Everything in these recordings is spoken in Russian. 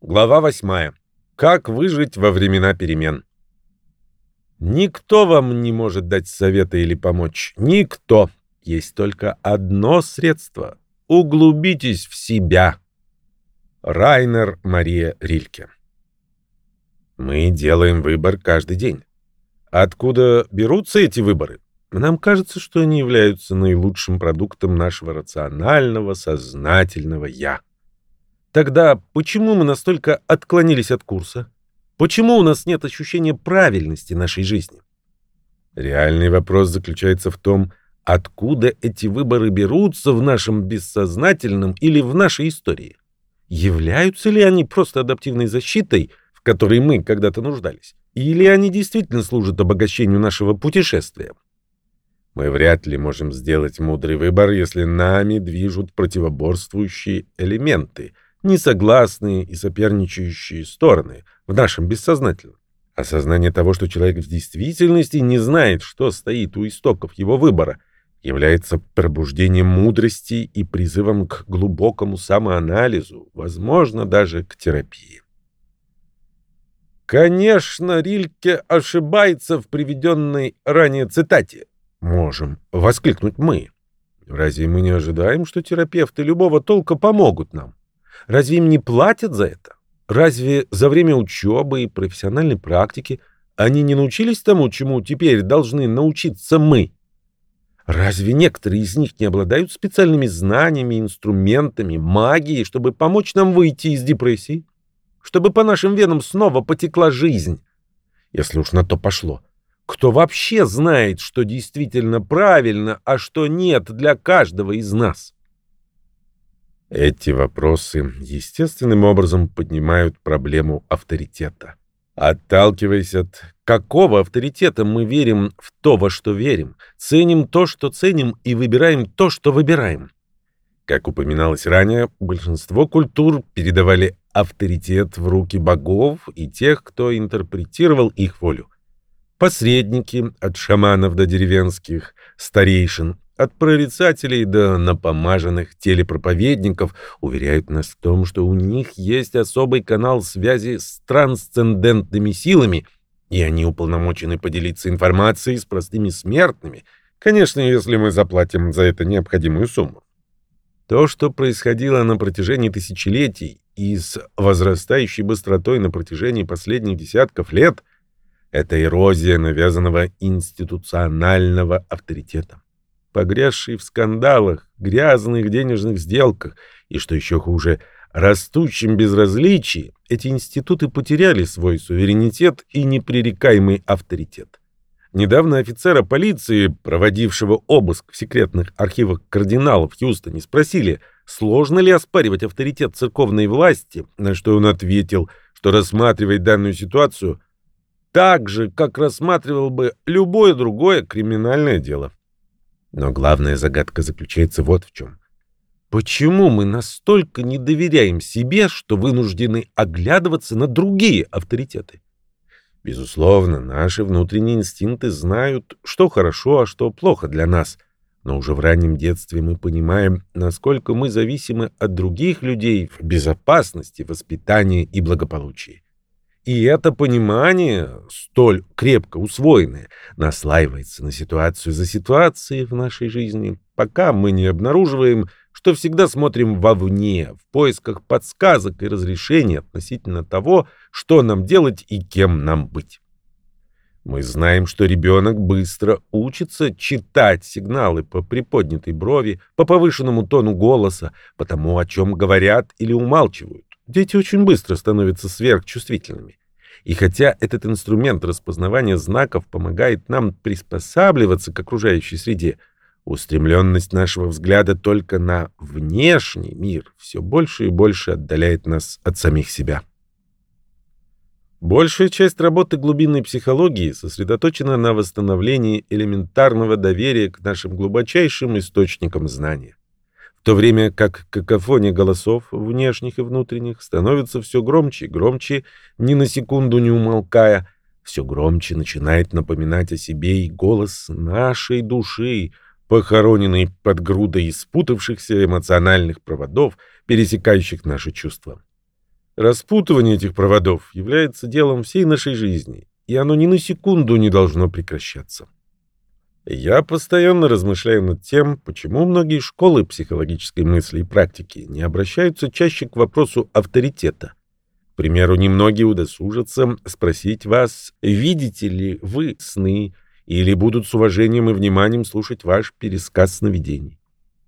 Глава 8. Как выжить во времена перемен. Никто вам не может дать совета или помочь. Никто. Есть только одно средство. Углубитесь в себя. Райнер Мария Рильке. Мы делаем выбор каждый день. Откуда берутся эти выборы? Нам кажется, что они являются наилучшим продуктом нашего рационального, сознательного «я». Тогда почему мы настолько отклонились от курса? Почему у нас нет ощущения правильности нашей жизни? Реальный вопрос заключается в том, откуда эти выборы берутся в нашем бессознательном или в нашей истории. Являются ли они просто адаптивной защитой, в которой мы когда-то нуждались, или они действительно служат обогащению нашего путешествия? Мы вряд ли можем сделать мудрый выбор, если нами движут противоборствующие элементы — несогласные и соперничающие стороны в нашем бессознательном. Осознание того, что человек в действительности не знает, что стоит у истоков его выбора, является пробуждением мудрости и призывом к глубокому самоанализу, возможно, даже к терапии. Конечно, Рильке ошибается в приведенной ранее цитате. Можем воскликнуть мы. Разве мы не ожидаем, что терапевты любого толка помогут нам? Разве им не платят за это? Разве за время учебы и профессиональной практики они не научились тому, чему теперь должны научиться мы? Разве некоторые из них не обладают специальными знаниями, инструментами, магией, чтобы помочь нам выйти из депрессии? Чтобы по нашим венам снова потекла жизнь? Если уж на то пошло. Кто вообще знает, что действительно правильно, а что нет для каждого из нас? Эти вопросы естественным образом поднимают проблему авторитета. Отталкиваясь от какого авторитета мы верим в то, во что верим, ценим то, что ценим, и выбираем то, что выбираем. Как упоминалось ранее, большинство культур передавали авторитет в руки богов и тех, кто интерпретировал их волю. Посредники, от шаманов до деревенских старейшин, от прорицателей до напомаженных телепроповедников уверяют нас в том, что у них есть особый канал связи с трансцендентными силами, и они уполномочены поделиться информацией с простыми смертными, конечно, если мы заплатим за это необходимую сумму. То, что происходило на протяжении тысячелетий и с возрастающей быстротой на протяжении последних десятков лет, это эрозия навязанного институционального авторитета погрязшие в скандалах, грязных денежных сделках и, что еще хуже, растущем безразличии, эти институты потеряли свой суверенитет и непререкаемый авторитет. Недавно офицера полиции, проводившего обыск в секретных архивах кардиналов в Хьюстоне, спросили, сложно ли оспаривать авторитет церковной власти, на что он ответил, что рассматривает данную ситуацию так же, как рассматривал бы любое другое криминальное дело. Но главная загадка заключается вот в чем. Почему мы настолько не доверяем себе, что вынуждены оглядываться на другие авторитеты? Безусловно, наши внутренние инстинкты знают, что хорошо, а что плохо для нас. Но уже в раннем детстве мы понимаем, насколько мы зависимы от других людей в безопасности, воспитании и благополучии. И это понимание, столь крепко усвоенное, наслаивается на ситуацию за ситуацией в нашей жизни, пока мы не обнаруживаем, что всегда смотрим вовне, в поисках подсказок и разрешений относительно того, что нам делать и кем нам быть. Мы знаем, что ребенок быстро учится читать сигналы по приподнятой брови, по повышенному тону голоса, по тому, о чем говорят или умалчивают. Дети очень быстро становятся сверхчувствительными. И хотя этот инструмент распознавания знаков помогает нам приспосабливаться к окружающей среде, устремленность нашего взгляда только на внешний мир все больше и больше отдаляет нас от самих себя. Большая часть работы глубинной психологии сосредоточена на восстановлении элементарного доверия к нашим глубочайшим источникам знания в то время как какофония голосов, внешних и внутренних, становится все громче и громче, ни на секунду не умолкая, все громче начинает напоминать о себе и голос нашей души, похороненный под грудой спутавшихся эмоциональных проводов, пересекающих наши чувства. Распутывание этих проводов является делом всей нашей жизни, и оно ни на секунду не должно прекращаться. Я постоянно размышляю над тем, почему многие школы психологической мысли и практики не обращаются чаще к вопросу авторитета. К примеру, немногие удосужатся спросить вас, видите ли вы сны, или будут с уважением и вниманием слушать ваш пересказ сновидений.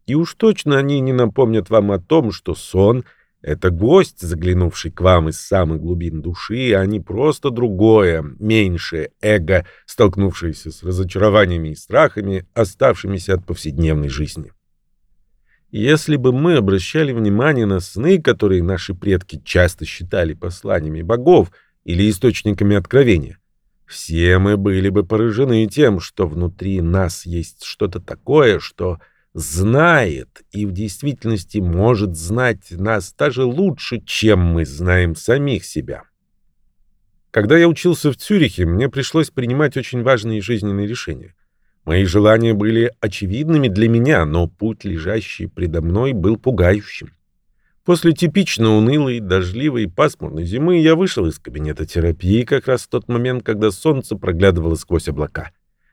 И уж точно они не напомнят вам о том, что сон — это гость, заглянувший к вам из самых глубин души, а не просто другое, меньшее эго, столкнувшееся с разочарованиями и страхами, оставшимися от повседневной жизни. Если бы мы обращали внимание на сны, которые наши предки часто считали посланиями богов или источниками откровения, все мы были бы поражены тем, что внутри нас есть что-то такое, что знает и в действительности может знать нас даже лучше, чем мы знаем самих себя. Когда я учился в Цюрихе, мне пришлось принимать очень важные жизненные решения. Мои желания были очевидными для меня, но путь, лежащий предо мной, был пугающим. После типично унылой, дождливой и пасмурной зимы я вышел из кабинета терапии как раз в тот момент, когда солнце проглядывало сквозь облака.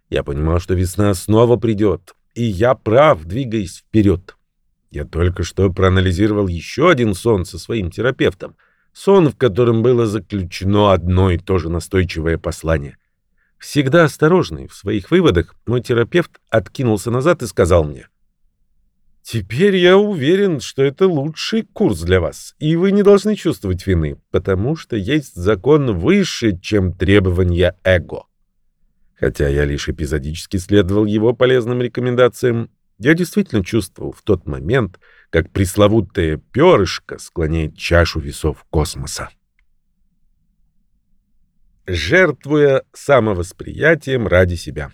Я понимал, что весна снова придет, и я прав, двигаясь вперед. Я только что проанализировал еще один сон со своим терапевтом. Сон, в котором было заключено одно и то же настойчивое послание. Всегда осторожный в своих выводах, мой терапевт откинулся назад и сказал мне, «Теперь я уверен, что это лучший курс для вас, и вы не должны чувствовать вины, потому что есть закон выше, чем требования эго». Хотя я лишь эпизодически следовал его полезным рекомендациям, я действительно чувствовал в тот момент, как пресловутое перышко склоняет чашу весов космоса. Жертвуя самовосприятием ради себя.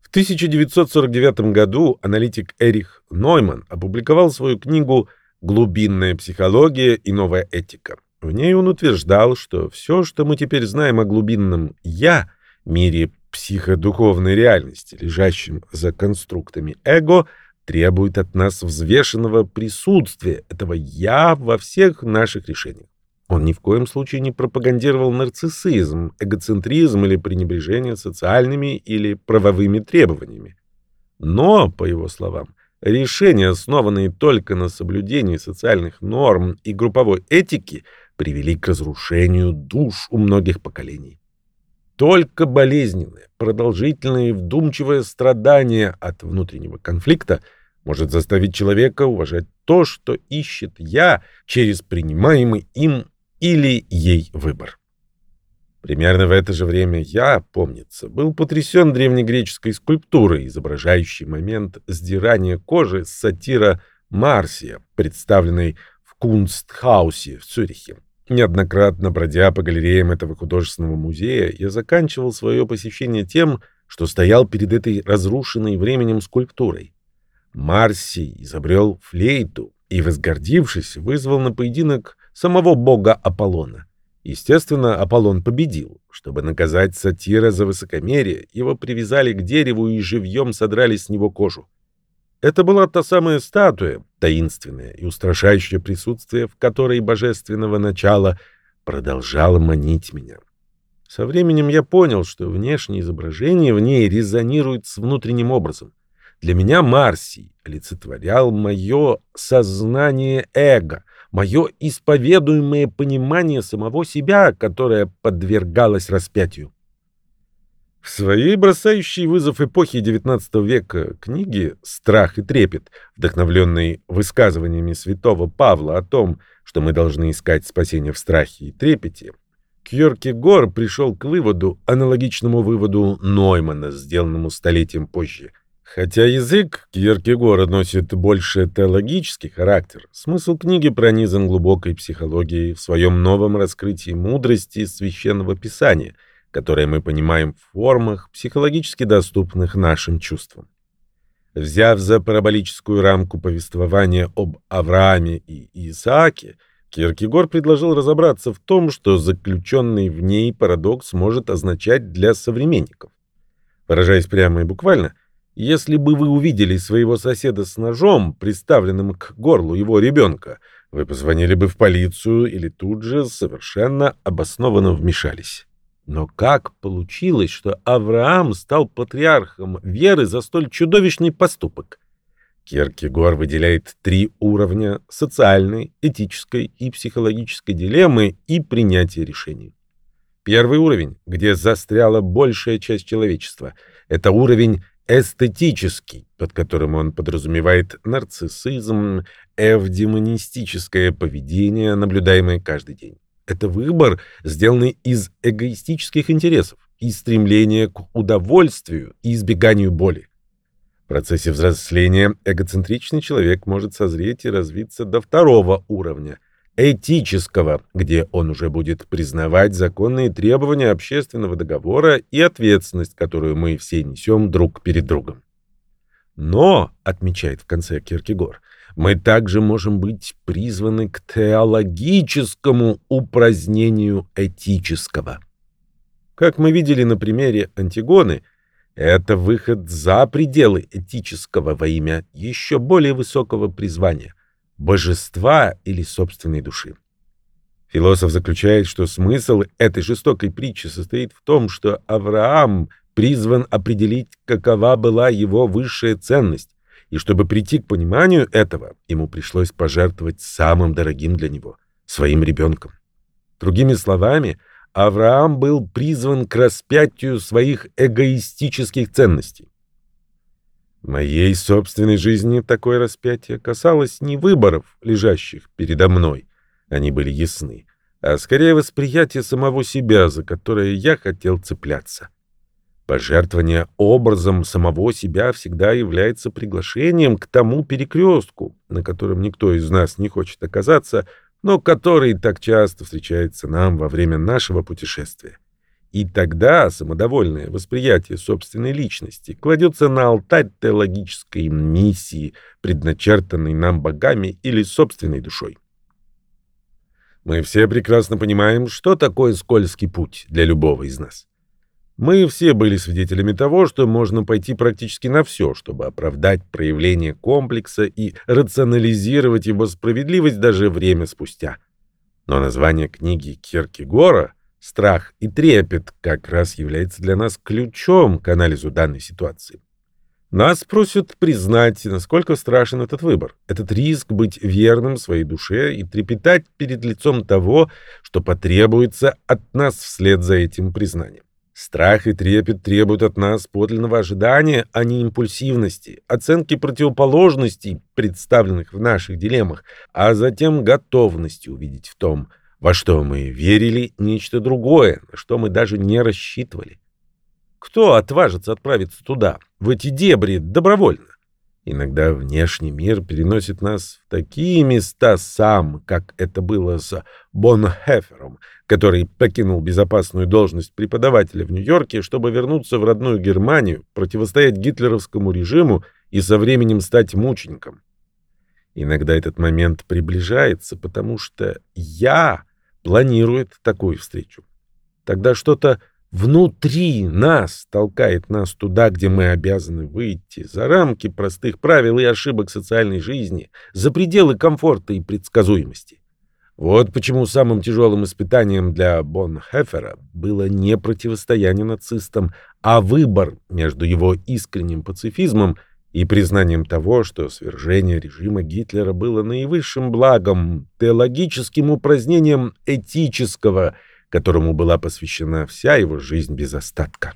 В 1949 году аналитик Эрих Нойман опубликовал свою книгу «Глубинная психология и новая этика». В ней он утверждал, что все, что мы теперь знаем о глубинном «я», мире психодуховной реальности, лежащем за конструктами эго, требует от нас взвешенного присутствия этого «я» во всех наших решениях. Он ни в коем случае не пропагандировал нарциссизм, эгоцентризм или пренебрежение социальными или правовыми требованиями. Но, по его словам, решения, основанные только на соблюдении социальных норм и групповой этики, привели к разрушению душ у многих поколений. Только болезненное, продолжительное и вдумчивое страдание от внутреннего конфликта может заставить человека уважать то, что ищет «я» через принимаемый им или ей выбор. Примерно в это же время я, помнится, был потрясен древнегреческой скульптурой, изображающей момент сдирания кожи с сатира Марсия, представленной в Кунстхаусе в Цюрихе. Неоднократно бродя по галереям этого художественного музея, я заканчивал свое посещение тем, что стоял перед этой разрушенной временем скульптурой. Марсий изобрел флейту и, возгордившись, вызвал на поединок самого бога Аполлона. Естественно, Аполлон победил. Чтобы наказать сатира за высокомерие, его привязали к дереву и живьем содрали с него кожу. Это была та самая статуя, таинственное и устрашающее присутствие, в которой божественного начала продолжало манить меня. Со временем я понял, что внешнее изображение в ней резонирует с внутренним образом. Для меня Марсий олицетворял мое сознание эго, мое исповедуемое понимание самого себя, которое подвергалось распятию. В своей бросающей вызов эпохи XIX века книге «Страх и трепет», вдохновленной высказываниями святого Павла о том, что мы должны искать спасение в страхе и трепете, Кьеркегор пришел к выводу, аналогичному выводу Ноймана, сделанному столетием позже. Хотя язык Кьеркегора носит больше теологический характер, смысл книги пронизан глубокой психологией в своем новом раскрытии мудрости священного писания – которое мы понимаем в формах, психологически доступных нашим чувствам. Взяв за параболическую рамку повествования об Аврааме и Исааке, Киркегор предложил разобраться в том, что заключенный в ней парадокс может означать для современников. Выражаясь прямо и буквально, если бы вы увидели своего соседа с ножом, приставленным к горлу его ребенка, Вы позвонили бы в полицию или тут же совершенно обоснованно вмешались. Но как получилось, что Авраам стал патриархом веры за столь чудовищный поступок? Кierkegaard выделяет три уровня – социальной, этической и психологической дилеммы и принятия решений. Первый уровень, где застряла большая часть человечества, это уровень эстетический, под которым он подразумевает нарциссизм, эвдемонистическое поведение, наблюдаемое каждый день. Это выбор, сделанный из эгоистических интересов и стремления к удовольствию и избеганию боли. В процессе взросления эгоцентричный человек может созреть и развиться до второго уровня – этического, где он уже будет признавать законные требования общественного договора и ответственность, которую мы все несем друг перед другом. Но, отмечает в конце Киркегор, мы также можем быть призваны к теологическому упразднению этического. Как мы видели на примере Антигоны, это выход за пределы этического во имя еще более высокого призвания – божества или собственной души. Философ заключает, что смысл этой жестокой притчи состоит в том, что Авраам призван определить, какова была его высшая ценность, и чтобы прийти к пониманию этого, ему пришлось пожертвовать самым дорогим для него — своим ребенком. Другими словами, Авраам был призван к распятию своих эгоистических ценностей. В моей собственной жизни такое распятие касалось не выборов, лежащих передо мной, они были ясны, а скорее восприятие самого себя, за которое я хотел цепляться. Пожертвование образом самого себя всегда является приглашением к тому перекрестку, на котором никто из нас не хочет оказаться, но который так часто встречается нам во время нашего путешествия. И тогда самодовольное восприятие собственной личности кладется на алтарь теологической миссии, предначертанной нам богами или собственной душой. Мы все прекрасно понимаем, что такое скользкий путь для любого из нас. Мы все были свидетелями того, что можно пойти практически на все, чтобы оправдать проявление комплекса и рационализировать его справедливость даже время спустя. Но название книги Киркегора «Страх и трепет» как раз является для нас ключом к анализу данной ситуации. Нас просят признать, насколько страшен этот выбор, этот риск быть верным своей душе и трепетать перед лицом того, что потребуется от нас вслед за этим признанием. Страх и трепет требуют от нас подлинного ожидания, а не импульсивности, оценки противоположностей, представленных в наших дилеммах, а затем готовности увидеть в том, во что мы верили, нечто другое, на что мы даже не рассчитывали. Кто отважится отправиться туда, в эти дебри, добровольно? Иногда внешний мир переносит нас в такие места сам, как это было с Бонхефером, который покинул безопасную должность преподавателя в Нью-Йорке, чтобы вернуться в родную Германию, противостоять гитлеровскому режиму и со временем стать мучеником. Иногда этот момент приближается, потому что «я» планирует такую встречу. Тогда что-то внутри нас толкает нас туда, где мы обязаны выйти, за рамки простых правил и ошибок социальной жизни, за пределы комфорта и предсказуемости. Вот почему самым тяжелым испытанием для Бонхефера было не противостояние нацистам, а выбор между его искренним пацифизмом и признанием того, что свержение режима Гитлера было наивысшим благом, теологическим упразднением этического – которому была посвящена вся его жизнь без остатка.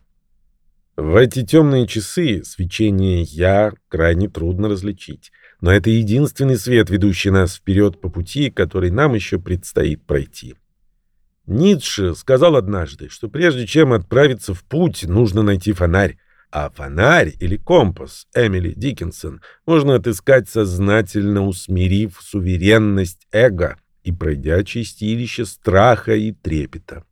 В эти темные часы свечение «я» крайне трудно различить, но это единственный свет, ведущий нас вперед по пути, который нам еще предстоит пройти. Ницше сказал однажды, что прежде чем отправиться в путь, нужно найти фонарь, а фонарь или компас Эмили Диккенсон можно отыскать сознательно усмирив суверенность эго, и пройдя чистилище страха и трепета.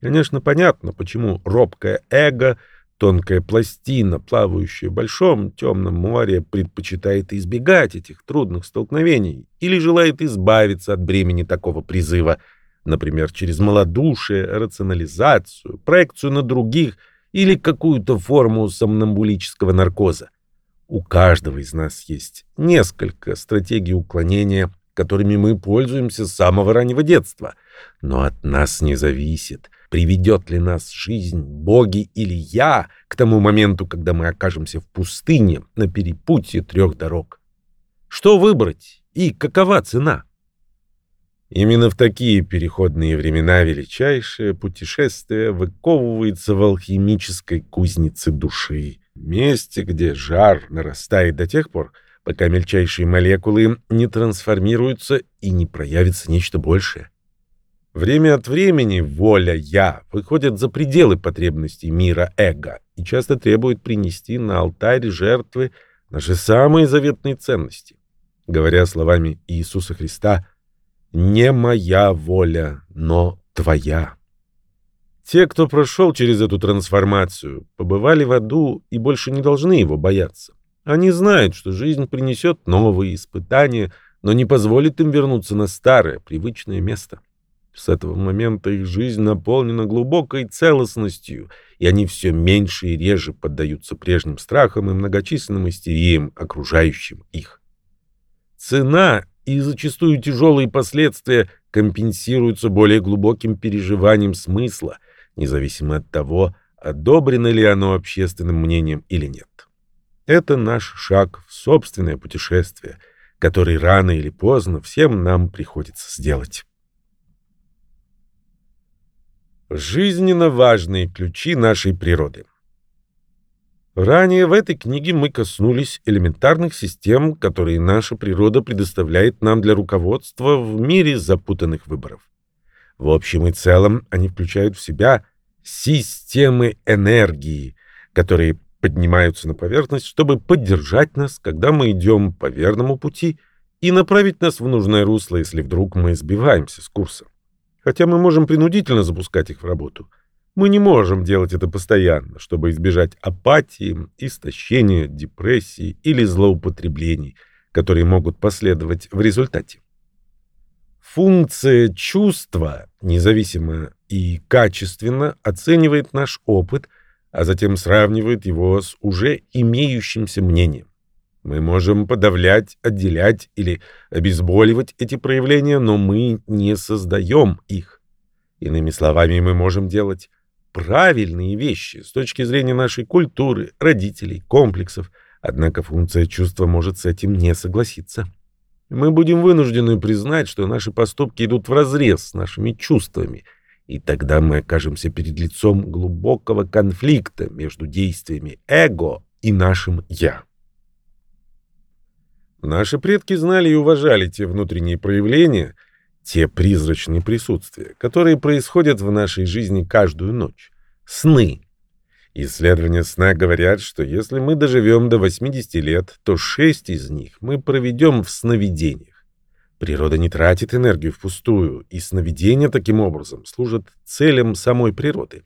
Конечно, понятно, почему робкое эго, тонкая пластина, плавающая в большом темном море, предпочитает избегать этих трудных столкновений или желает избавиться от бремени такого призыва, например, через малодушие, рационализацию, проекцию на других или какую-то форму сомнамбулического наркоза. У каждого из нас есть несколько стратегий уклонения которыми мы пользуемся с самого раннего детства. Но от нас не зависит, приведет ли нас жизнь, боги или я, к тому моменту, когда мы окажемся в пустыне на перепутье трех дорог. Что выбрать и какова цена? Именно в такие переходные времена величайшее путешествие выковывается в алхимической кузнице души, месте, где жар нарастает до тех пор, пока мельчайшие молекулы не трансформируются и не проявится нечто большее. Время от времени воля «я» выходит за пределы потребностей мира эго и часто требует принести на алтарь жертвы наши самые заветные ценности. Говоря словами Иисуса Христа – не моя воля, но твоя. Те, кто прошел через эту трансформацию, побывали в аду и больше не должны его бояться. Они знают, что жизнь принесет новые испытания, но не позволит им вернуться на старое, привычное место. С этого момента их жизнь наполнена глубокой целостностью, и они все меньше и реже поддаются прежним страхам и многочисленным истериям, окружающим их. Цена и зачастую тяжелые последствия компенсируются более глубоким переживанием смысла, независимо от того, одобрено ли оно общественным мнением или нет. Это наш шаг в собственное путешествие, который рано или поздно всем нам приходится сделать. Жизненно важные ключи нашей природы – Ранее в этой книге мы коснулись элементарных систем, которые наша природа предоставляет нам для руководства в мире запутанных выборов. В общем и целом они включают в себя системы энергии, которые поднимаются на поверхность, чтобы поддержать нас, когда мы идем по верному пути, и направить нас в нужное русло, если вдруг мы сбиваемся с курса. Хотя мы можем принудительно запускать их в работу – мы не можем делать это постоянно, чтобы избежать апатии, истощения, депрессии или злоупотреблений, которые могут последовать в результате. Функция чувства независимо и качественно оценивает наш опыт, а затем сравнивает его с уже имеющимся мнением. Мы можем подавлять, отделять или обезболивать эти проявления, но мы не создаем их. Иными словами, мы можем делать правильные вещи с точки зрения нашей культуры, родителей, комплексов, однако функция чувства может с этим не согласиться. Мы будем вынуждены признать, что наши поступки идут вразрез с нашими чувствами, и тогда мы окажемся перед лицом глубокого конфликта между действиями эго и нашим «я». Наши предки знали и уважали те внутренние проявления — те призрачные присутствия, которые происходят в нашей жизни каждую ночь. Сны. Исследования сна говорят, что если мы доживем до 80 лет, то 6 из них мы проведем в сновидениях. Природа не тратит энергию впустую, и сновидения таким образом служат целям самой природы.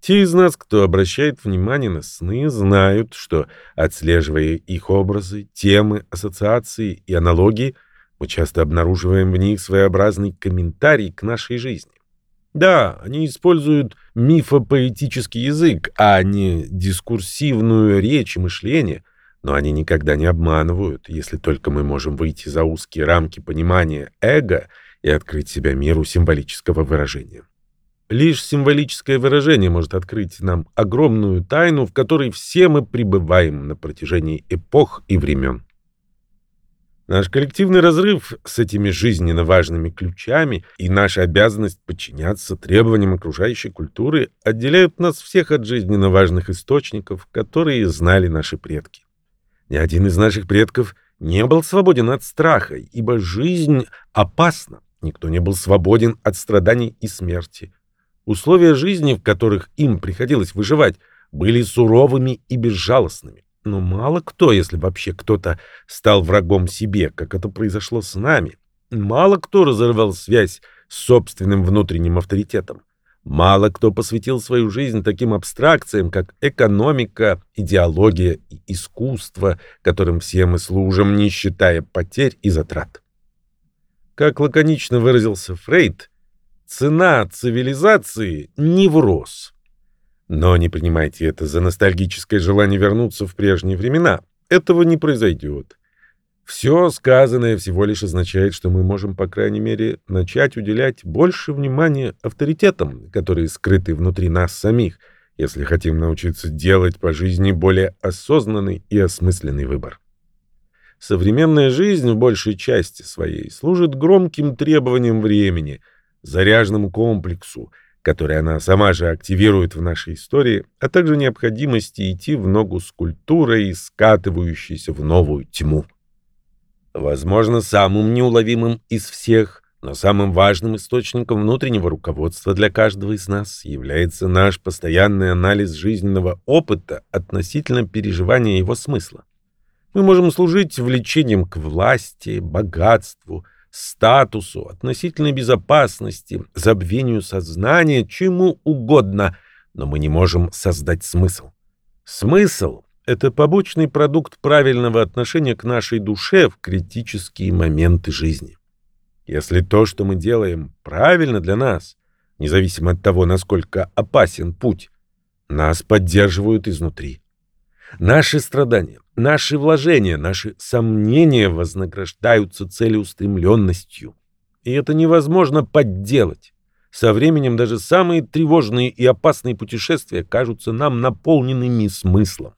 Те из нас, кто обращает внимание на сны, знают, что, отслеживая их образы, темы, ассоциации и аналогии – мы часто обнаруживаем в них своеобразный комментарий к нашей жизни. Да, они используют мифопоэтический язык, а не дискурсивную речь и мышление, но они никогда не обманывают, если только мы можем выйти за узкие рамки понимания эго и открыть себя миру символического выражения. Лишь символическое выражение может открыть нам огромную тайну, в которой все мы пребываем на протяжении эпох и времен. Наш коллективный разрыв с этими жизненно важными ключами и наша обязанность подчиняться требованиям окружающей культуры отделяют нас всех от жизненно важных источников, которые знали наши предки. Ни один из наших предков не был свободен от страха, ибо жизнь опасна. Никто не был свободен от страданий и смерти. Условия жизни, в которых им приходилось выживать, были суровыми и безжалостными. Но мало кто, если вообще кто-то стал врагом себе, как это произошло с нами. Мало кто разорвал связь с собственным внутренним авторитетом. Мало кто посвятил свою жизнь таким абстракциям, как экономика, идеология и искусство, которым все мы служим, не считая потерь и затрат. Как лаконично выразился Фрейд, цена цивилизации — невроз. Но не принимайте это за ностальгическое желание вернуться в прежние времена. Этого не произойдет. Все сказанное всего лишь означает, что мы можем, по крайней мере, начать уделять больше внимания авторитетам, которые скрыты внутри нас самих, если хотим научиться делать по жизни более осознанный и осмысленный выбор. Современная жизнь в большей части своей служит громким требованиям времени, заряженному комплексу, который она сама же активирует в нашей истории, а также необходимости идти в ногу с культурой, скатывающейся в новую тьму. Возможно, самым неуловимым из всех, но самым важным источником внутреннего руководства для каждого из нас является наш постоянный анализ жизненного опыта относительно переживания его смысла. Мы можем служить влечением к власти, богатству, статусу, относительной безопасности, забвению сознания, чему угодно, но мы не можем создать смысл. Смысл это побочный продукт правильного отношения к нашей душе в критические моменты жизни. Если то, что мы делаем, правильно для нас, независимо от того, насколько опасен путь, нас поддерживают изнутри. Наши страдания, наши вложения, наши сомнения вознаграждаются целеустремленностью. И это невозможно подделать. Со временем даже самые тревожные и опасные путешествия кажутся нам наполненными смыслом.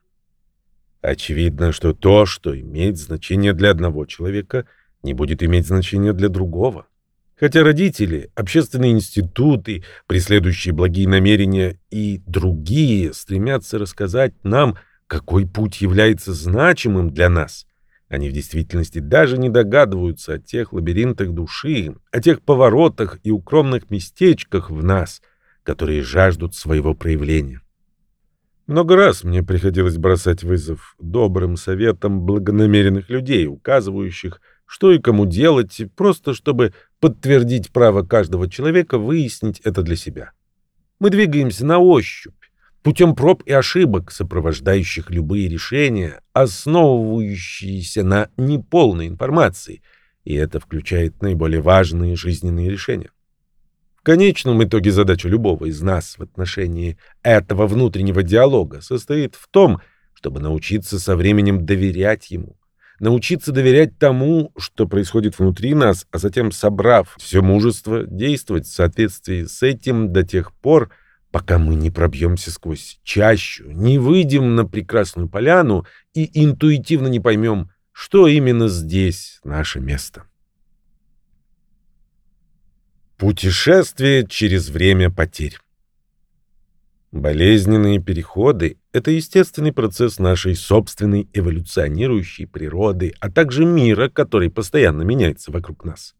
Очевидно, что то, что имеет значение для одного человека, не будет иметь значения для другого. Хотя родители, общественные институты, преследующие благие намерения и другие стремятся рассказать нам, какой путь является значимым для нас, они в действительности даже не догадываются о тех лабиринтах души, о тех поворотах и укромных местечках в нас, которые жаждут своего проявления. Много раз мне приходилось бросать вызов добрым советам благонамеренных людей, указывающих, что и кому делать, просто чтобы подтвердить право каждого человека выяснить это для себя. Мы двигаемся на ощупь, путем проб и ошибок, сопровождающих любые решения, основывающиеся на неполной информации, и это включает наиболее важные жизненные решения. В конечном итоге задача любого из нас в отношении этого внутреннего диалога состоит в том, чтобы научиться со временем доверять ему, научиться доверять тому, что происходит внутри нас, а затем, собрав все мужество, действовать в соответствии с этим до тех пор, пока мы не пробьемся сквозь чащу, не выйдем на прекрасную поляну и интуитивно не поймем, что именно здесь наше место. Путешествие через время потерь. Болезненные переходы — это естественный процесс нашей собственной эволюционирующей природы, а также мира, который постоянно меняется вокруг нас.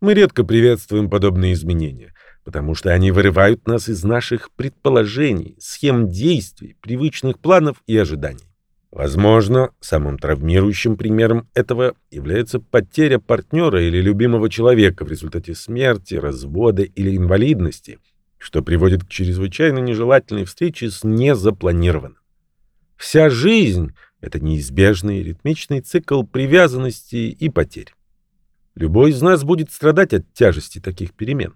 Мы редко приветствуем подобные изменения, потому что они вырывают нас из наших предположений, схем действий, привычных планов и ожиданий. Возможно, самым травмирующим примером этого является потеря партнера или любимого человека в результате смерти, развода или инвалидности, что приводит к чрезвычайно нежелательной встрече с незапланированным. Вся жизнь — это неизбежный ритмичный цикл привязанности и потерь. Любой из нас будет страдать от тяжести таких перемен.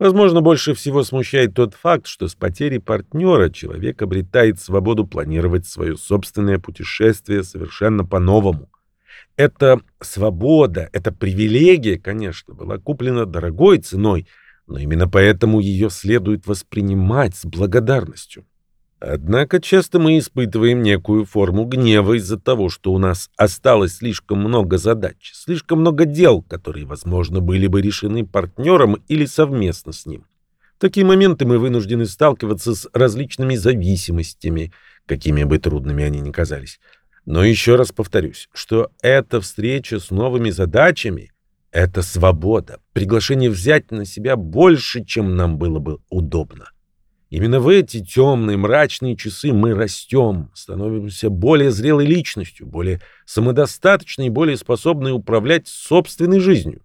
Возможно, больше всего смущает тот факт, что с потерей партнера человек обретает свободу планировать свое собственное путешествие совершенно по-новому. Эта свобода, эта привилегия, конечно, была куплена дорогой ценой, но именно поэтому ее следует воспринимать с благодарностью. Однако часто мы испытываем некую форму гнева из-за того, что у нас осталось слишком много задач, слишком много дел, которые, возможно, были бы решены партнером или совместно с ним. В такие моменты мы вынуждены сталкиваться с различными зависимостями, какими бы трудными они ни казались. Но еще раз повторюсь, что эта встреча с новыми задачами — это свобода, приглашение взять на себя больше, чем нам было бы удобно. Именно в эти темные, мрачные часы мы растем, становимся более зрелой личностью, более самодостаточной и более способной управлять собственной жизнью.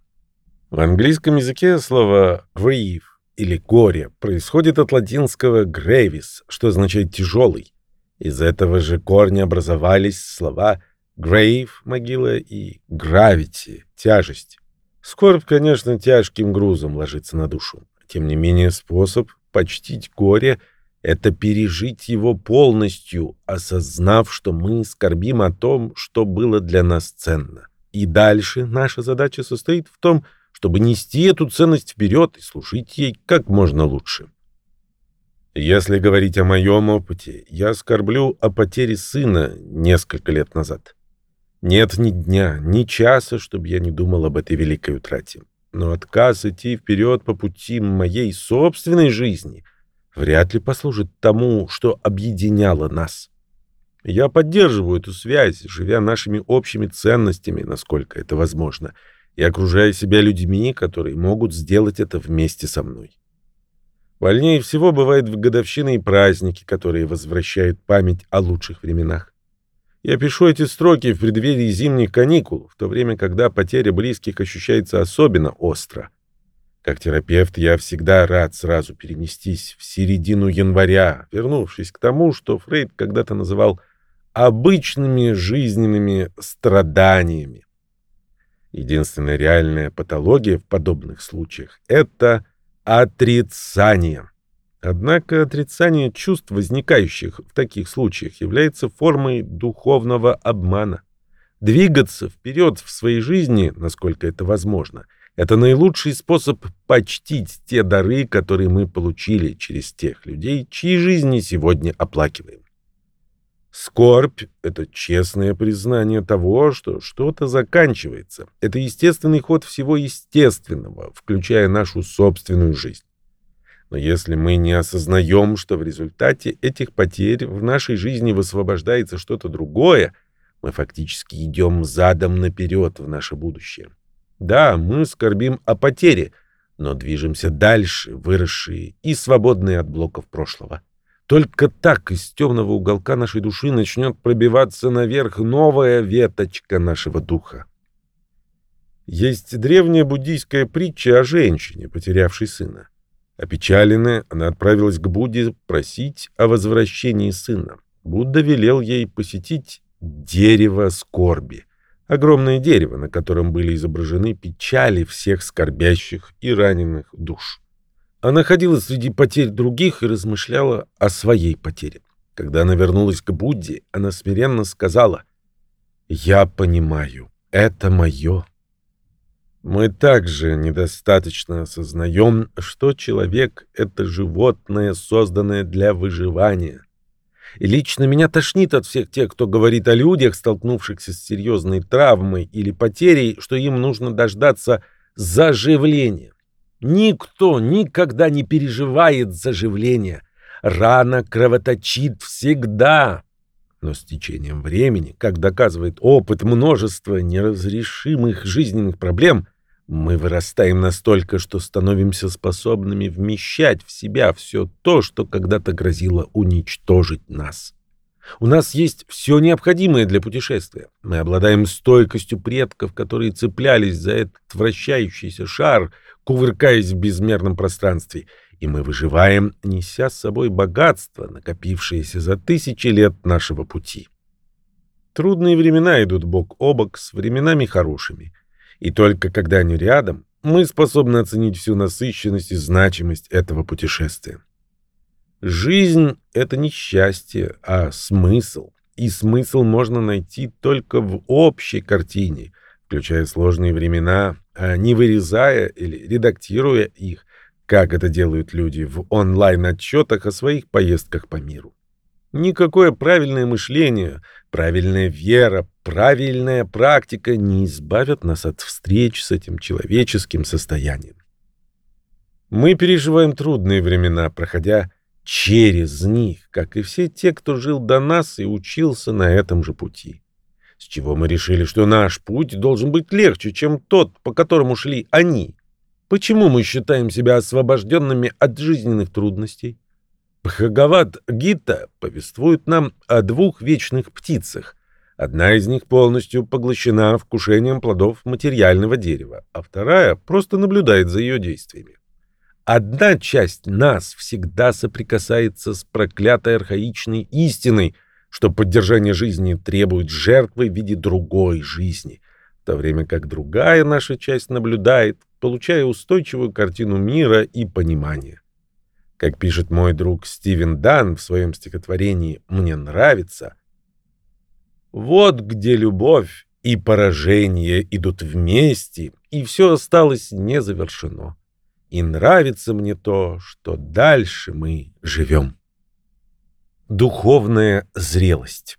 В английском языке слово «grieve» или «горе» происходит от латинского «gravis», что означает «тяжелый». Из этого же корня образовались слова «grave» — могила и «gravity» — тяжесть. Скорбь, конечно, тяжким грузом ложится на душу. Тем не менее, способ почтить горе — это пережить его полностью, осознав, что мы скорбим о том, что было для нас ценно. И дальше наша задача состоит в том, чтобы нести эту ценность вперед и служить ей как можно лучше. Если говорить о моем опыте, я скорблю о потере сына несколько лет назад. Нет ни дня, ни часа, чтобы я не думал об этой великой утрате. Но отказ идти вперед по пути моей собственной жизни вряд ли послужит тому, что объединяло нас. Я поддерживаю эту связь, живя нашими общими ценностями, насколько это возможно, и окружая себя людьми, которые могут сделать это вместе со мной. Больнее всего бывает в годовщины и праздники, которые возвращают память о лучших временах. Я пишу эти строки в преддверии зимних каникул, в то время, когда потеря близких ощущается особенно остро. Как терапевт я всегда рад сразу перенестись в середину января, вернувшись к тому, что Фрейд когда-то называл обычными жизненными страданиями. Единственная реальная патология в подобных случаях — это отрицание. Однако отрицание чувств, возникающих в таких случаях, является формой духовного обмана. Двигаться вперед в своей жизни, насколько это возможно, это наилучший способ почтить те дары, которые мы получили через тех людей, чьи жизни сегодня оплакиваем. Скорбь — это честное признание того, что что-то заканчивается. Это естественный ход всего естественного, включая нашу собственную жизнь. Но если мы не осознаем, что в результате этих потерь в нашей жизни высвобождается что-то другое, мы фактически идем задом наперед в наше будущее. Да, мы скорбим о потере, но движемся дальше, выросшие и свободные от блоков прошлого. Только так из темного уголка нашей души начнет пробиваться наверх новая веточка нашего духа. Есть древняя буддийская притча о женщине, потерявшей сына. Опечаленная, она отправилась к Будде просить о возвращении сына. Будда велел ей посетить дерево скорби. Огромное дерево, на котором были изображены печали всех скорбящих и раненых душ. Она ходила среди потерь других и размышляла о своей потере. Когда она вернулась к Будде, она смиренно сказала, «Я понимаю, это мое». Мы также недостаточно осознаем, что человек — это животное, созданное для выживания. И лично меня тошнит от всех тех, кто говорит о людях, столкнувшихся с серьезной травмой или потерей, что им нужно дождаться заживления. Никто никогда не переживает заживления. Рана кровоточит всегда. Но с течением времени, как доказывает опыт множества неразрешимых жизненных проблем, мы вырастаем настолько, что становимся способными вмещать в себя все то, что когда-то грозило уничтожить нас. У нас есть все необходимое для путешествия. Мы обладаем стойкостью предков, которые цеплялись за этот вращающийся шар, кувыркаясь в безмерном пространстве, и мы выживаем, неся с собой богатство, накопившееся за тысячи лет нашего пути. Трудные времена идут бок о бок с временами хорошими, и только когда они рядом, мы способны оценить всю насыщенность и значимость этого путешествия. Жизнь — это не счастье, а смысл. И смысл можно найти только в общей картине, включая сложные времена, а не вырезая или редактируя их, как это делают люди в онлайн-отчетах о своих поездках по миру. Никакое правильное мышление, правильная вера, правильная практика не избавят нас от встреч с этим человеческим состоянием. Мы переживаем трудные времена, проходя через них, как и все те, кто жил до нас и учился на этом же пути с чего мы решили, что наш путь должен быть легче, чем тот, по которому шли они. Почему мы считаем себя освобожденными от жизненных трудностей? Бхагават Гита повествует нам о двух вечных птицах. Одна из них полностью поглощена вкушением плодов материального дерева, а вторая просто наблюдает за ее действиями. Одна часть нас всегда соприкасается с проклятой архаичной истиной — что поддержание жизни требует жертвы в виде другой жизни, в то время как другая наша часть наблюдает, получая устойчивую картину мира и понимания. Как пишет мой друг Стивен Дан в своем стихотворении «Мне нравится», «Вот где любовь и поражение идут вместе, и все осталось не завершено. И нравится мне то, что дальше мы живем. Духовная зрелость.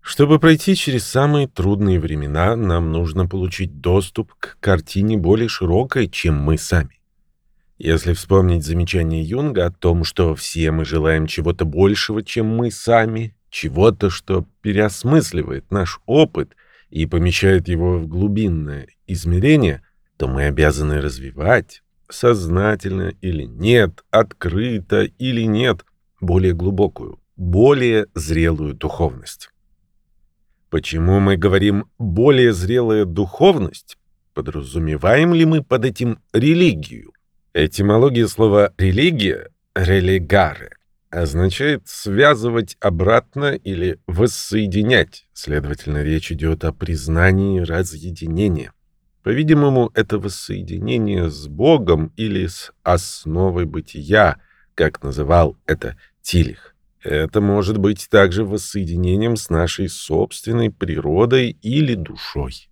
Чтобы пройти через самые трудные времена, нам нужно получить доступ к картине более широкой, чем мы сами. Если вспомнить замечание Юнга о том, что все мы желаем чего-то большего, чем мы сами, чего-то, что переосмысливает наш опыт и помещает его в глубинное измерение, то мы обязаны развивать, сознательно или нет, открыто или нет, более глубокую, более зрелую духовность. Почему мы говорим «более зрелая духовность»? Подразумеваем ли мы под этим религию? Этимология слова «религия» — «религаре» означает связывать обратно или воссоединять. Следовательно, речь идет о признании разъединения. По-видимому, это воссоединение с Богом или с основой бытия, как называл это Тилих. Это может быть также воссоединением с нашей собственной природой или душой.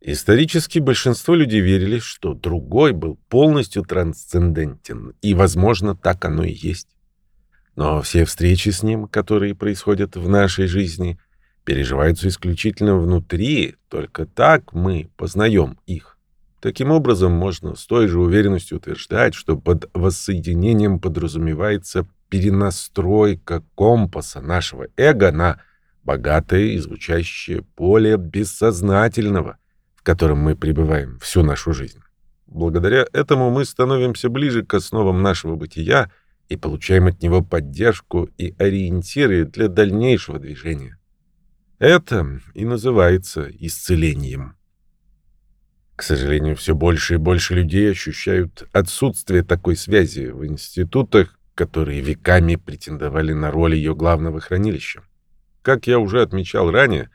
Исторически большинство людей верили, что другой был полностью трансцендентен, и, возможно, так оно и есть. Но все встречи с ним, которые происходят в нашей жизни, переживаются исключительно внутри, только так мы познаем их. Таким образом, можно с той же уверенностью утверждать, что под воссоединением подразумевается перенастройка компаса нашего эго на богатое и звучащее поле бессознательного, в котором мы пребываем всю нашу жизнь. Благодаря этому мы становимся ближе к основам нашего бытия и получаем от него поддержку и ориентиры для дальнейшего движения. Это и называется исцелением. К сожалению, все больше и больше людей ощущают отсутствие такой связи в институтах, которые веками претендовали на роль ее главного хранилища. Как я уже отмечал ранее,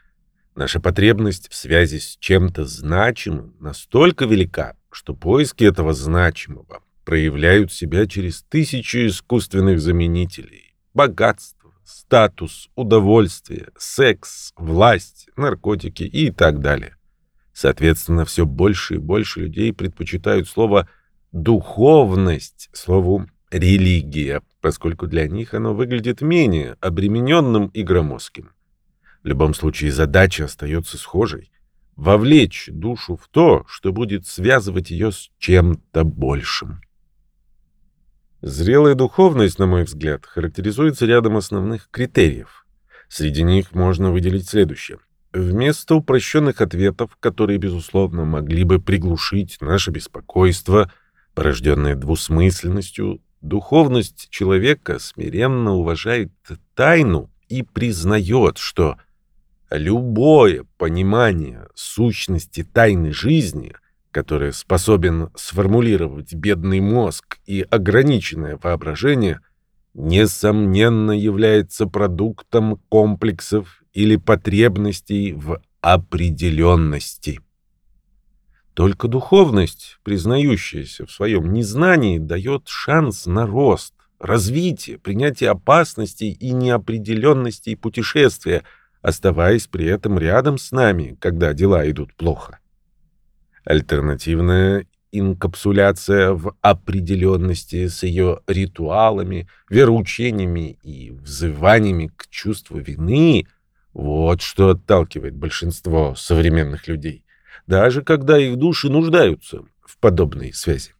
наша потребность в связи с чем-то значимым настолько велика, что поиски этого значимого проявляют себя через тысячи искусственных заменителей. Богатство, статус, удовольствие, секс, власть, наркотики и так далее. Соответственно, все больше и больше людей предпочитают слово «духовность» слову «религия», поскольку для них оно выглядит менее обремененным и громоздким. В любом случае задача остается схожей — вовлечь душу в то, что будет связывать ее с чем-то большим. Зрелая духовность, на мой взгляд, характеризуется рядом основных критериев. Среди них можно выделить следующее — Вместо упрощенных ответов, которые, безусловно, могли бы приглушить наше беспокойство, порожденное двусмысленностью, духовность человека смиренно уважает тайну и признает, что любое понимание сущности тайны жизни, которое способен сформулировать бедный мозг и ограниченное воображение, несомненно является продуктом комплексов или потребностей в определенности. Только духовность, признающаяся в своем незнании, дает шанс на рост, развитие, принятие опасностей и неопределенностей путешествия, оставаясь при этом рядом с нами, когда дела идут плохо. Альтернативная инкапсуляция в определенности с ее ритуалами, вероучениями и взываниями к чувству вины — вот что отталкивает большинство современных людей, даже когда их души нуждаются в подобной связи.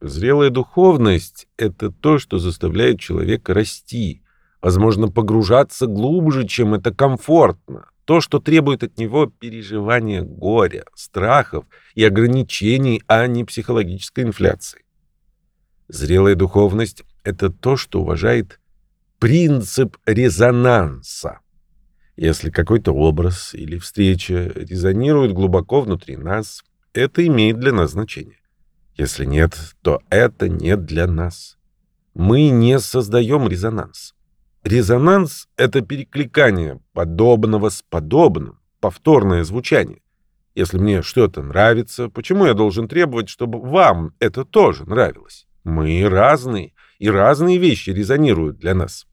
Зрелая духовность — это то, что заставляет человека расти, возможно, погружаться глубже, чем это комфортно, то, что требует от него переживания горя, страхов и ограничений, а не психологической инфляции. Зрелая духовность — это то, что уважает принцип резонанса. Если какой-то образ или встреча резонирует глубоко внутри нас, это имеет для нас значение. Если нет, то это нет для нас. Мы не создаем резонанс. Резонанс — это перекликание подобного с подобным, повторное звучание. Если мне что-то нравится, почему я должен требовать, чтобы вам это тоже нравилось? Мы разные, и разные вещи резонируют для нас.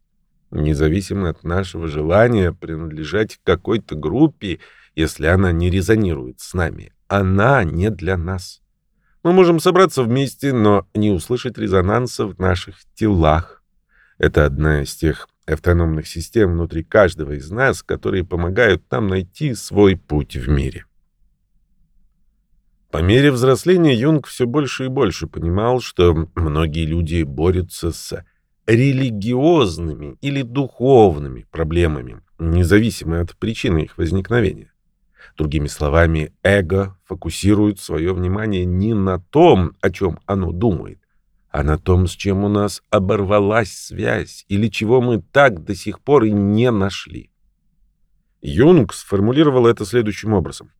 Независимо от нашего желания принадлежать к какой-то группе, если она не резонирует с нами, она не для нас. Мы можем собраться вместе, но не услышать резонанса в наших телах. Это одна из тех автономных систем внутри каждого из нас, которые помогают нам найти свой путь в мире. По мере взросления Юнг все больше и больше понимал, что многие люди борются с религиозными или духовными проблемами, независимо от причины их возникновения. Другими словами, эго фокусирует свое внимание не на том, о чем оно думает, а на том, с чем у нас оборвалась связь или чего мы так до сих пор и не нашли. Юнг сформулировал это следующим образом.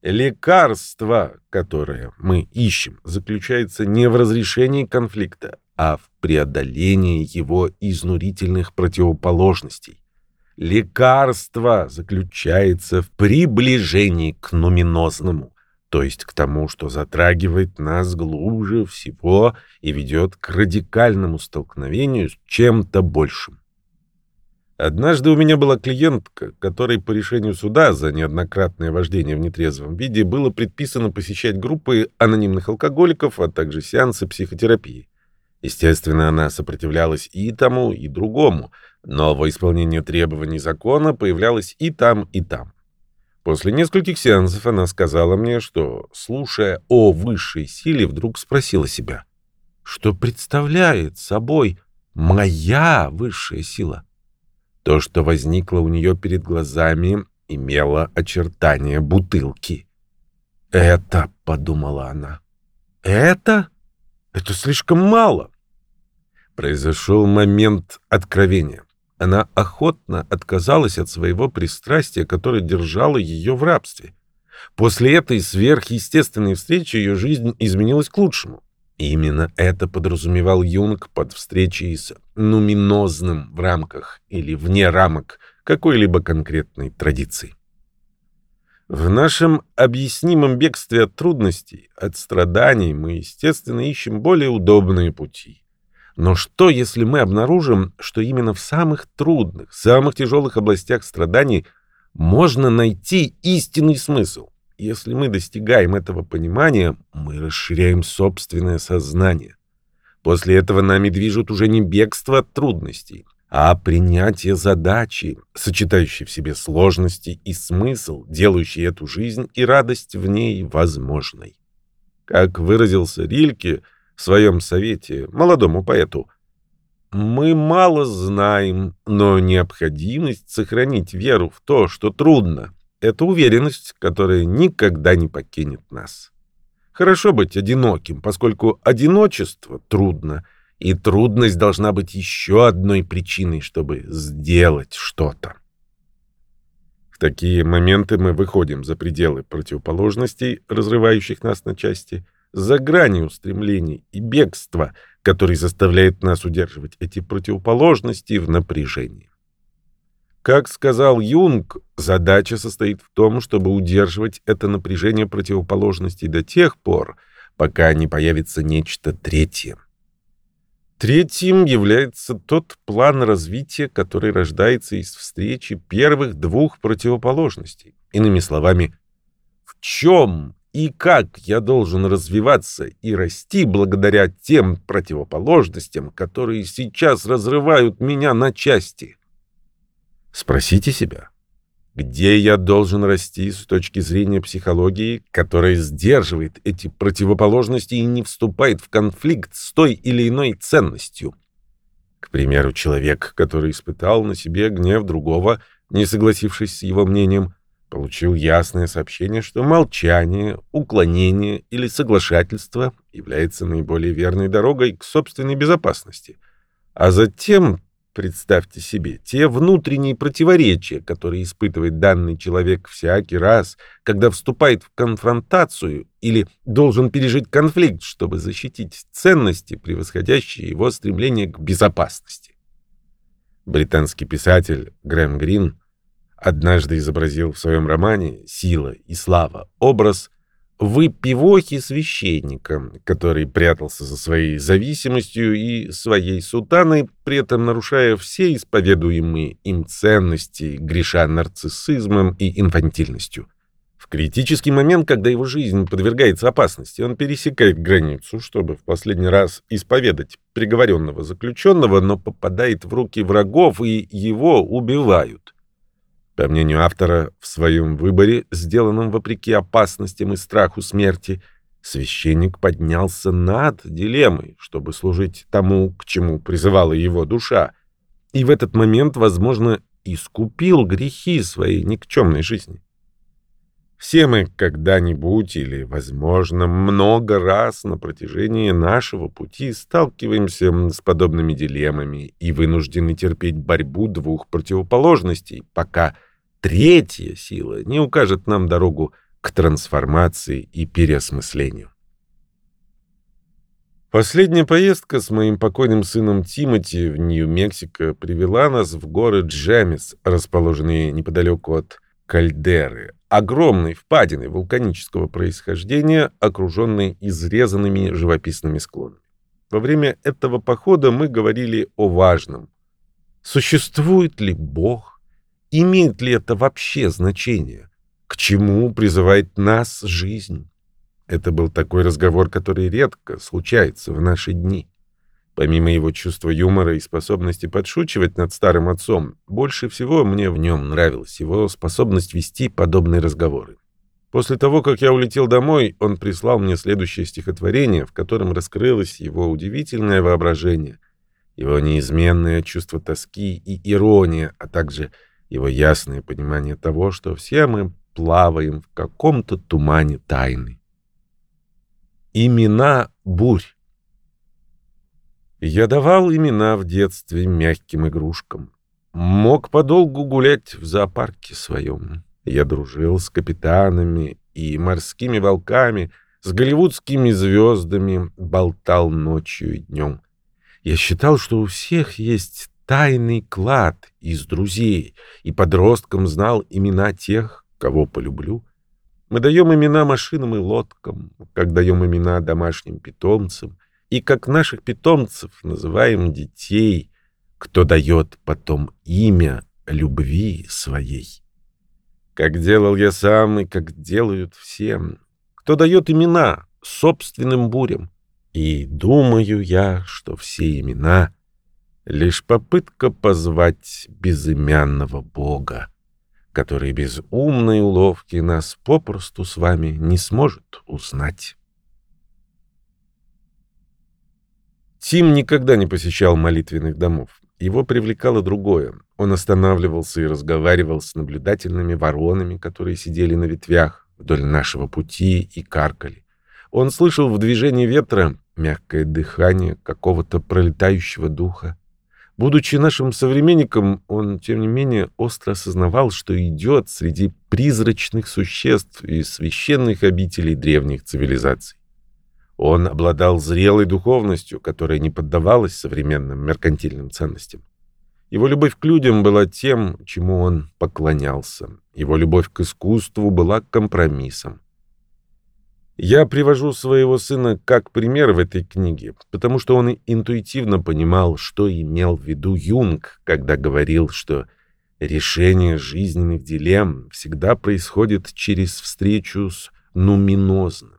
Лекарство, которое мы ищем, заключается не в разрешении конфликта, а в преодолении его изнурительных противоположностей. Лекарство заключается в приближении к нуминозному, то есть к тому, что затрагивает нас глубже всего и ведет к радикальному столкновению с чем-то большим. Однажды у меня была клиентка, которой по решению суда за неоднократное вождение в нетрезвом виде было предписано посещать группы анонимных алкоголиков, а также сеансы психотерапии. Естественно, она сопротивлялась и тому, и другому, но во исполнение требований закона появлялась и там, и там. После нескольких сеансов она сказала мне, что, слушая о высшей силе, вдруг спросила себя, что представляет собой моя высшая сила. То, что возникло у нее перед глазами, имело очертания бутылки. «Это», — подумала она, — «это?» Это слишком мало. Произошел момент откровения. Она охотно отказалась от своего пристрастия, которое держало ее в рабстве. После этой сверхъестественной встречи ее жизнь изменилась к лучшему. Именно это подразумевал Юнг под встречей с нуминозным в рамках или вне рамок какой-либо конкретной традиции. В нашем объяснимом бегстве от трудностей, от страданий мы, естественно, ищем более удобные пути. Но что, если мы обнаружим, что именно в самых трудных, самых тяжелых областях страданий можно найти истинный смысл? Если мы достигаем этого понимания, мы расширяем собственное сознание. После этого нами движут уже не бегство от трудностей, а принятие задачи, сочетающей в себе сложности и смысл, делающий эту жизнь и радость в ней возможной. Как выразился Рильке в своем совете молодому поэту, «Мы мало знаем, но необходимость сохранить веру в то, что трудно, это уверенность, которая никогда не покинет нас. Хорошо быть одиноким, поскольку одиночество трудно — и трудность должна быть еще одной причиной, чтобы сделать что-то. В такие моменты мы выходим за пределы противоположностей, разрывающих нас на части, за грани устремлений и бегства, который заставляет нас удерживать эти противоположности в напряжении. Как сказал Юнг, задача состоит в том, чтобы удерживать это напряжение противоположностей до тех пор, пока не появится нечто третье. Третьим является тот план развития, который рождается из встречи первых двух противоположностей. Иными словами, в чем и как я должен развиваться и расти благодаря тем противоположностям, которые сейчас разрывают меня на части? Спросите себя, где я должен расти с точки зрения психологии, которая сдерживает эти противоположности и не вступает в конфликт с той или иной ценностью? К примеру, человек, который испытал на себе гнев другого, не согласившись с его мнением, получил ясное сообщение, что молчание, уклонение или соглашательство является наиболее верной дорогой к собственной безопасности. А затем Представьте себе те внутренние противоречия, которые испытывает данный человек всякий раз, когда вступает в конфронтацию или должен пережить конфликт, чтобы защитить ценности, превосходящие его стремление к безопасности. Британский писатель Грэм Грин однажды изобразил в своем романе «Сила и слава» образ выпивохи священника, который прятался за своей зависимостью и своей сутаной, при этом нарушая все исповедуемые им ценности, греша нарциссизмом и инфантильностью. В критический момент, когда его жизнь подвергается опасности, он пересекает границу, чтобы в последний раз исповедать приговоренного заключенного, но попадает в руки врагов, и его убивают. По мнению автора, в своем выборе, сделанном вопреки опасностям и страху смерти, священник поднялся над дилеммой, чтобы служить тому, к чему призывала его душа, и в этот момент, возможно, искупил грехи своей никчемной жизни. Все мы когда-нибудь или, возможно, много раз на протяжении нашего пути сталкиваемся с подобными дилеммами и вынуждены терпеть борьбу двух противоположностей, пока третья сила не укажет нам дорогу к трансформации и переосмыслению. Последняя поездка с моим покойным сыном Тимоти в Нью-Мексико привела нас в горы Джамис, расположенные неподалеку от кальдеры, огромной впадины вулканического происхождения, окруженной изрезанными живописными склонами. Во время этого похода мы говорили о важном. Существует ли Бог? Имеет ли это вообще значение? К чему призывает нас жизнь? Это был такой разговор, который редко случается в наши дни. Помимо его чувства юмора и способности подшучивать над старым отцом, больше всего мне в нем нравилась его способность вести подобные разговоры. После того, как я улетел домой, он прислал мне следующее стихотворение, в котором раскрылось его удивительное воображение, его неизменное чувство тоски и ирония, а также его ясное понимание того, что все мы плаваем в каком-то тумане тайны. Имена бурь. Я давал имена в детстве мягким игрушкам. Мог подолгу гулять в зоопарке своем. Я дружил с капитанами и морскими волками, с голливудскими звездами, болтал ночью и днем. Я считал, что у всех есть тайный клад из друзей, и подросткам знал имена тех, кого полюблю. Мы даем имена машинам и лодкам, как даем имена домашним питомцам, и как наших питомцев называем детей, кто дает потом имя любви своей. Как делал я сам и как делают все, кто дает имена собственным бурям. И думаю я, что все имена — лишь попытка позвать безымянного Бога, который без умной уловки нас попросту с вами не сможет узнать. Тим никогда не посещал молитвенных домов. Его привлекало другое. Он останавливался и разговаривал с наблюдательными воронами, которые сидели на ветвях вдоль нашего пути и каркали. Он слышал в движении ветра мягкое дыхание какого-то пролетающего духа. Будучи нашим современником, он, тем не менее, остро осознавал, что идет среди призрачных существ и священных обителей древних цивилизаций. Он обладал зрелой духовностью, которая не поддавалась современным меркантильным ценностям. Его любовь к людям была тем, чему он поклонялся. Его любовь к искусству была компромиссом. Я привожу своего сына как пример в этой книге, потому что он интуитивно понимал, что имел в виду Юнг, когда говорил, что решение жизненных дилемм всегда происходит через встречу с нуминозным.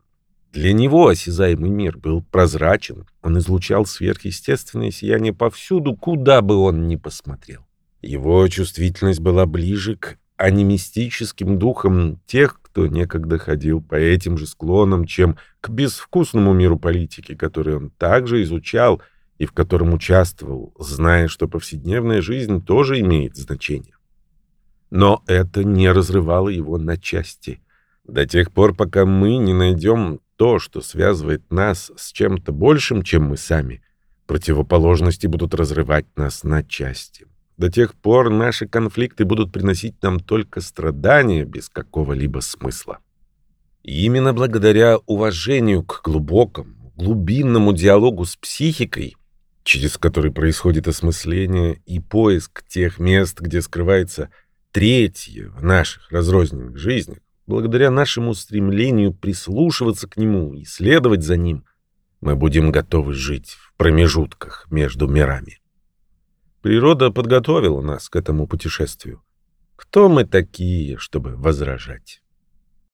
Для него осязаемый мир был прозрачен, он излучал сверхъестественное сияние повсюду, куда бы он ни посмотрел. Его чувствительность была ближе к анимистическим духам тех, кто некогда ходил по этим же склонам, чем к безвкусному миру политики, который он также изучал и в котором участвовал, зная, что повседневная жизнь тоже имеет значение. Но это не разрывало его на части. До тех пор, пока мы не найдем то, что связывает нас с чем-то большим, чем мы сами, противоположности будут разрывать нас на части. До тех пор наши конфликты будут приносить нам только страдания без какого-либо смысла. И именно благодаря уважению к глубокому, глубинному диалогу с психикой, через который происходит осмысление и поиск тех мест, где скрывается третье в наших разрозненных жизнях, благодаря нашему стремлению прислушиваться к нему и следовать за ним, мы будем готовы жить в промежутках между мирами. Природа подготовила нас к этому путешествию. Кто мы такие, чтобы возражать?